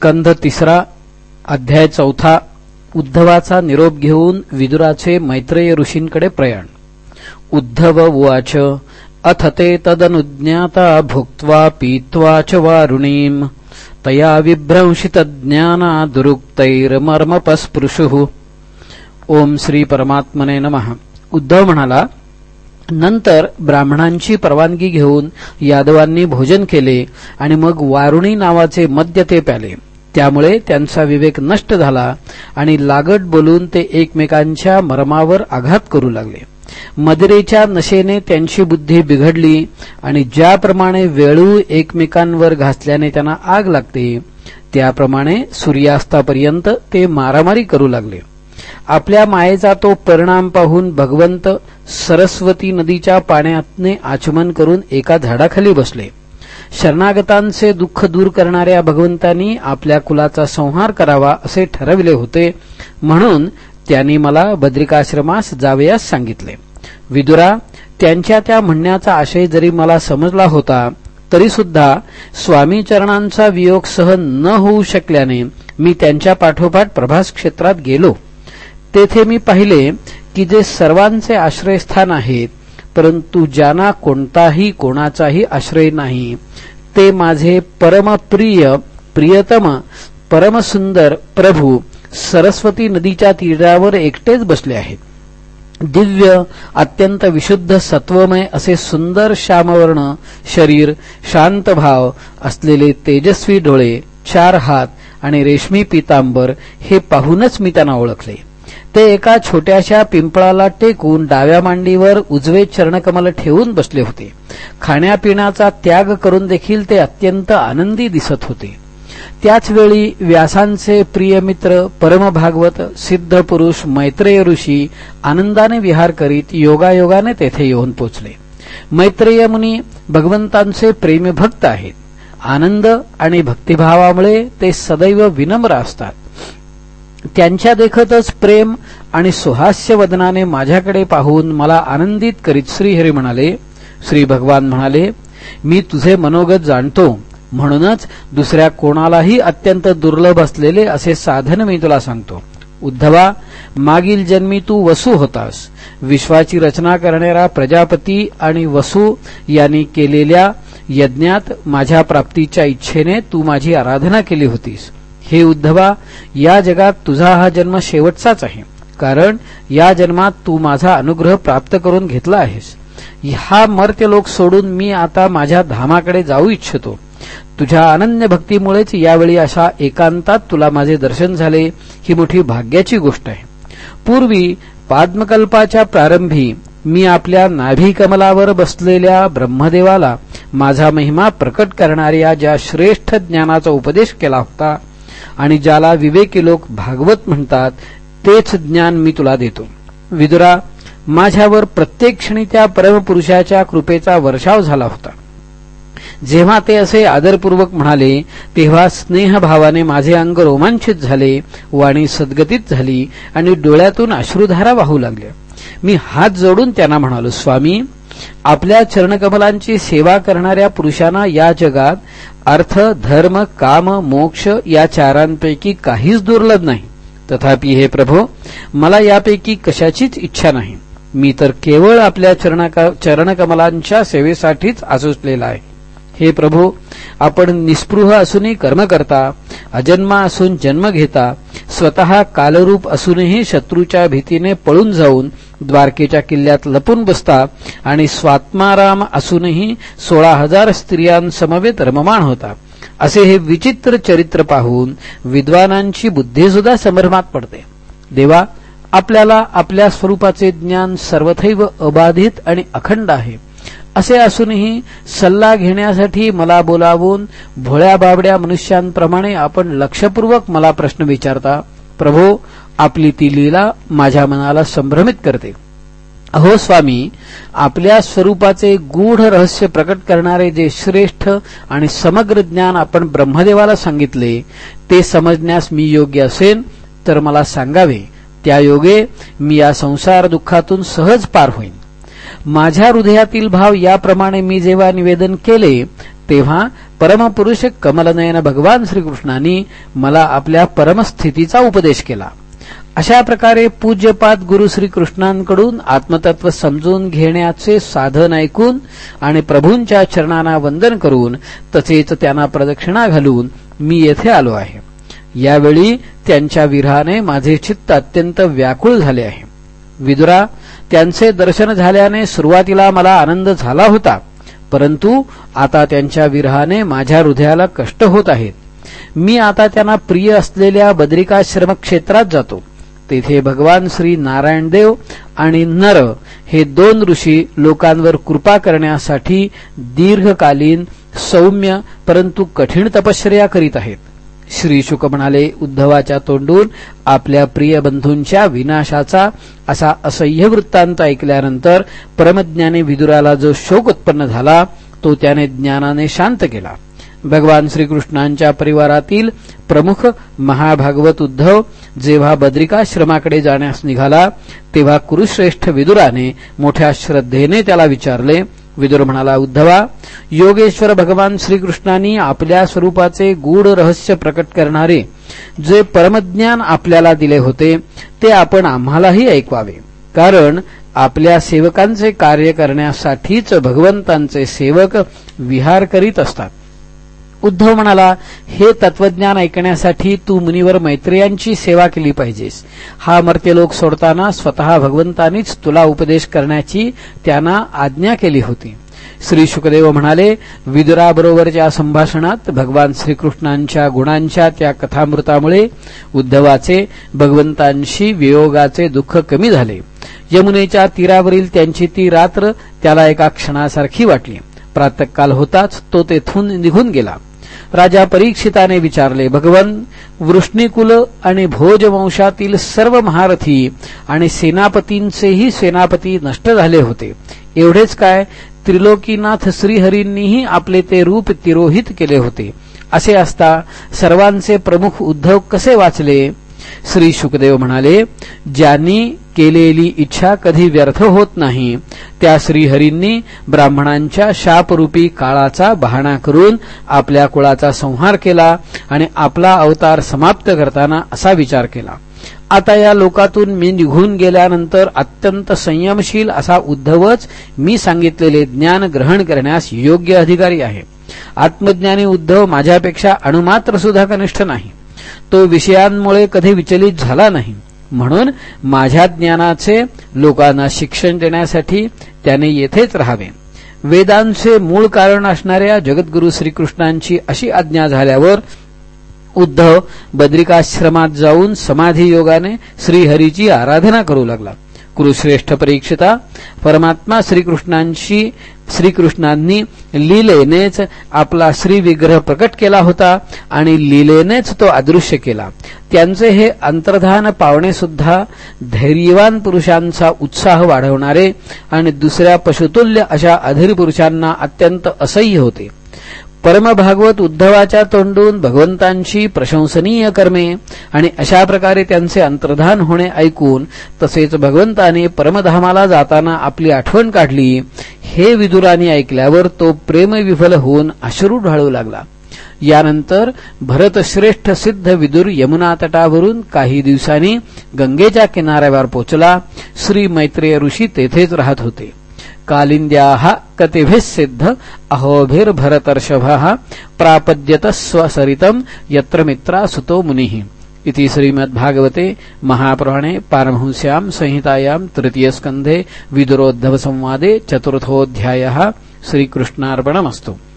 स्कंध तिसरा अध्याय चौथा उद्धवाचा निरोप घेऊन विदुराचे मैत्रेय ऋषींकडे प्रयाण. उद्धव उवाच अथ ते तदनुज्ञाता भुक्त्वा पीत्वा च वारुणीम्. तया विभ्रंशितज्ञाना दुरुक्तैर्मर्मपस्पृशुः. ओम श्री परमात्मने नमः. उद्धव म्हणाला नंतर ब्राह्मणांची परवानगी घेऊन यादवांनी भोजन केले आणि मग वारुणी नावाचे मद्य ते प्याले. त्यामुळे त्यांचा विवेक नष्ट झाला आणि लागट बोलून ते एकमेकांच्या मर्मावर आघात करू लागले. मदिरेच्या नशेने त्यांची बुद्धी बिघडली आणि ज्याप्रमाणे वेळू एकमेकांवर घासल्याने त्यांना आग लागते त्याप्रमाणे सूर्यास्तापर्यंत ते मारामारी करू लागले. आपल्या मायेचा तो परिणाम पाहून भगवंत सरस्वती नदीच्या पाण्यातने आचमन करून एका झाडाखाली बसले. शरणागतांचे दुःख दूर करणाऱ्या भगवंतांनी आपल्या कुलाचा संहार करावा असे ठरविले होते. म्हणून त्यांनी मला बद्रिकाश्रमास जावयास सांगितले. विदुरा त्यांच्या त्या म्हणण्याचा आशय जरी मला समजला होता तरी सुद्धा स्वामी चरणांचा वियोग सहन न होऊ शकल्याने मी त्यांच्या पाठोपाठ प्रभास क्षेत्रात गेलो. तेथे मी पाहिले की जे सर्वांचे आश्रयस्थान आहेत परंतु ज्यांना कोणताही कोणाचाही आश्रय नाही ते माझे परमप्रिय प्रियतम परमसुंदर प्रभू सरस्वती नदीच्या तीरावर एकटेच बसले आहेत. दिव्य अत्यंत विशुद्ध सत्वमय असे सुंदर श्यामवर्ण शरीर शांत भाव असलेले तेजस्वी डोळे चार हात आणि रेशमी पितांबर हे पाहूनच मी त्यांना ओळखले. ते एका छोट्याशा पिंपळाला टेकून डाव्या मांडीवर उजवे चरणकमल ठेवून बसले होते. खाण्यापिण्याचा त्याग करून देखील ते अत्यंत आनंदी दिसत होते. त्याचवेळी व्यासांचे प्रिय मित्र परमभागवत सिद्ध पुरुष मैत्रेय ऋषी आनंदाने विहार करीत योगायोगाने तेथे येऊन पोचले. मैत्रेय मुनी भगवंतांचे प्रेमभक्त आहेत. आनंद आणि भक्तिभावामुळे ते सदैव विनम्र असतात. त्यांच्या देखतच प्रेम आणि सुहास्य वदनाने माझ्याकडे पाहून मला आनंदित करीत श्रीहरी म्हणाले श्री भगवान म्हणाले मी तुझे मनोगत जाणतो. म्हणूनच दुसऱ्या कोणालाही अत्यंत दुर्लभ असलेले असे साधन मी तुला सांगतो. उद्धवा मागील जन्मी तू वसू होतास. विश्वाची रचना करणारा प्रजापती आणि वसू यांनी केलेल्या यज्ञात माझ्या प्राप्तीच्या इच्छेने तू माझी आराधना केली होतीस. हे उद्धवा या जगात तुझा हा जन्म शेवटचाच आहे. कारण या जन्मात तू माझा अनुग्रह प्राप्त करून घेतला आहेस. हा मर्त्य लोक सोडून मी आता माझ्या धामाकडे जाऊ इच्छितो. तुझ्या अनन्य भक्तीमुळेच यावेळी अशा एकांतात तुला माझे दर्शन झाले ही मोठी भाग्याची गोष्ट आहे. पूर्वी पाद्मकल्पाच्या प्रारंभी मी आपल्या नाभिकमलावर बसलेल्या ब्रह्मदेवाला माझा महिमा प्रकट करणाऱ्या ज्या श्रेष्ठ ज्ञानाचा उपदेश केला होता आणि ज्याला विवेकी लोक भागवत म्हणतात तेच ज्ञान मी तुला देतो. विदुरा माझ्यावर प्रत्येक क्षणी त्या परमपुरुषाच्या कृपेचा वर्षाव झाला होता. जेव्हा ते असे आदरपूर्वक म्हणाले तेव्हा स्नेहभावाने माझे अंग रोमांचित झाले वाणी सद्गतीत झाली आणि डोळ्यातून अश्रुधारा वाहू लागल्या. मी हात जोडून त्यांना म्हणालो स्वामी आपल्या चरणकमलांची सेवा करणाऱ्या पुरुषांना या जगात अर्थ धर्म काम मोक्ष या चारांपैकी काहीच दुर्लभ नाही. तथापि हे प्रभो मला यापैकी कशाचीच इच्छा नाही. मी तर केवळ आपल्या चरणकमलांच्या सेवेसाठीच आसुसलेला आहे. हे प्रभू आपण निस्पृह असूनही कर्म करता अजन्मा असून जन्म घेता स्वतः कालरूप असूनही शत्रूच्या भीतीने पळून जाऊन द्वारकेच्या किल्ल्यात लपून बसता आणि स्वात्माराम असूनही सोळा हजार स्त्रियांसमवेत रममाण होता. असे हे विचित्र चरित्र पाहून विद्वानांची बुद्धीसुद्धा संभ्रमात पडते. देवा आपल्याला आपल्या स्वरूपाचे ज्ञान सर्वथैव अबाधित आणि अखंड आहे. असे असूनही सल्ला घेण्यासाठी मला बोलावून भोळ्या बाबड्या मनुष्यांप्रमाणे आपण लक्षपूर्वक मला प्रश्न विचारता प्रभो आपली ती लीला माझ्या मनाला संभ्रमित करते. अहो स्वामी आपल्या स्वरूपाचे गूढ रहस्य प्रकट करणारे जे श्रेष्ठ आणि समग्र ज्ञान आपण ब्रह्मदेवाला सांगितले ते समजण्यास मी योग्य असेन तर मला सांगावे त्या योगे मी या संसार दुःखातून सहज पार होईन. माझ्या हृदयातील भाव याप्रमाणे मी जेव्हा निवेदन केले तेव्हा परमपुरुष कमलनयन भगवान श्रीकृष्णांनी मला आपल्या परमस्थितीचा उपदेश केला. अशा प्रकारे पूज्यपाद गुरु श्रीकृष्णांकडून आत्मतत्व समजून घेण्याचे साधन ऐकून आणि प्रभूंच्या चरणांना वंदन करून तसेच त्यांना प्रदक्षिणा घालून मी येथे आलो आहे. यावेळी त्यांच्या विरहाने माझे चित्त अत्यंत व्याकुळ झाले आहे. विदुरा त्यांचे दर्शन झाल्याने सुरुवातीला मला आनंद झाला होता. परंतु आता त्यांच्या विरहाने माझ्या हृदयाला कष्ट होत आहेत. मी आता त्यांना प्रिय असलेल्या बद्रिकाश्रम क्षेत्रात जातो. तेथे भगवान श्री नारायणदेव आणि नर हे दोन ऋषी लोकांवर कृपा करण्यासाठी दीर्घकालीन सौम्य परंतु कठीण तपश्चर्या करीत आहेत. श्री शुक म्हणाले उद्धवाच्या तोंडून आपल्या प्रिय बंधूंच्या विनाशाचा असा असह्य वृत्तांत ऐकल्यानंतर परमज्ञाने विदुराला जो शोक उत्पन्न झाला तो त्याने ज्ञानाने शांत केला. भगवान श्रीकृष्णांच्या परिवारातील प्रमुख महाभागवत उद्धव जेव्हा बद्रिकाश्रमाकडे जाण्यास निघाला तेव्हा कुरुश्रेष्ठ विदुराने मोठ्या श्रद्धेने त्याला विचारले विदुर म्हणाला उद्धवा योगेश्वर भगवान श्रीकृष्णांनी आपल्या स्वरूपाचे गूढ रहस्य प्रकट करणारे जे परमज्ञान आपल्याला दिले होते ते आपण आम्हालाही ऐकवावे. कारण आपल्या सेवकांचे कार्य करण्यासाठीच भगवंतांचे सेवक विहार करीत असतात. उद्धव म्हणाला हे तत्वज्ञान ऐकण्यासाठी तू मुनिवर मैत्रियांची सेवा केली पाहिजेस. हा मर्त्यलोक सोडताना स्वतः भगवंतानीच तुला उपदेश करण्याची त्यांना आज्ञा केली होती. श्री शुकदेव म्हणाले विदुराबरोबरच्या संभाषणात भगवान श्रीकृष्णांच्या गुणांच्या त्या कथामृतामुळे उद्धवाचे भगवंतांशी वियोगाचे दुःख कमी झाले. यमुनेच्या तीरावरील त्यांची ती रात्र त्याला एका क्षणासारखी वाटली. प्रातकाल होताच तो तेथून निघून गेला. राजा परीक्षिताने विचारले भगवन वृष्णीकुल आणि भोजवंशातील सर्व महारथी आणि सेनापतींचेही सेनापती नष्ट झाले होते. एवढेच काय? त्रिलोकीनाथ श्रीहरींनीही आपले ते रूप तिरोहित केले होते. असे असता सर्वांचे प्रमुख उद्धव कसे वाचले? श्री शुकदेव म्हणाले ज्यांनी केलेली इच्छा कधी व्यर्थ होत नाही त्या श्रीहरींनी ब्राह्मणांच्या शापरूपी काळाचा बहाणा करून आपल्या कुळाचा संहार केला आणि आपला अवतार समाप्त करताना असा विचार केला. आता या लोकातून मी निघून गेल्यानंतर अत्यंत संयमशील असा उद्धवच मी सांगितलेले ज्ञान ग्रहण करण्यास योग्य अधिकारी आहे. आत्मज्ञानी उद्धव माझ्यापेक्षा अणुमात्र सुद्धा कनिष्ठ नाही. तो विषयांमुळे कधी विचलित झाला नाही. म्हणून माझ्या ज्ञानाचे लोकांना शिक्षण देण्यासाठी त्याने येथेच राहावे. वेदांचे मूळ कारण असणाऱ्या जगद्गुरू श्रीकृष्णांची अशी आज्ञा झाल्यावर उद्धव बद्रिकाश्रमात जाऊन समाधी योगाने श्रीहरीची आराधना करू लागला. कुरुश्रेष्ठ परीक्षिता परमात्मा श्रीकृष्णांशी श्रीकृष्णांनी लीलेनेच आपला श्रीविग्रह प्रकट केला होता आणि लीलेनेच तो अदृश्य केला. त्यांचे हे अंतर्धान पावणे सुद्धा धैर्यवान पुरुषांचा उत्साह वाढवणारे आणि दुसऱ्या पशुतुल्य अशा अधीर पुरुषांना अत्यंत असह्य होते. परमभागवत उद्धवाच्या तोंडून भगवंतांची प्रशंसनीय कर्मे आणि अशा प्रकारे त्यांचे अंतर्धान होणे ऐकून तसेच भगवंताने परमधामाला जाताना आपली आठवण काढली हे विदुराने ऐकल्यावर तो प्रेमविफल होऊन अश्रू ढाळू लागला. यानंतर भरतश्रेष्ठ सिद्ध विदुर यमुना तटावरून काही दिवसांनी गंगेच्या किनाऱ्यावर पोचला. श्री मैत्रेय ऋषी तेथेच राहत होते. कालिंद्याः कतिभिः सिद्ध अहोभिर्भरतर्षभः प्रापद्यत स्वसरितम यत्र मित्रा सुतो मुनिः. इति श्रीमद्भागवते महापुराणे पारमहंस्यां संहितायां तृतीयस्कन्धे विदुरोद्धवसंवादे चतुर्थोऽध्यायः श्रीकृष्णार्पणमस्तु।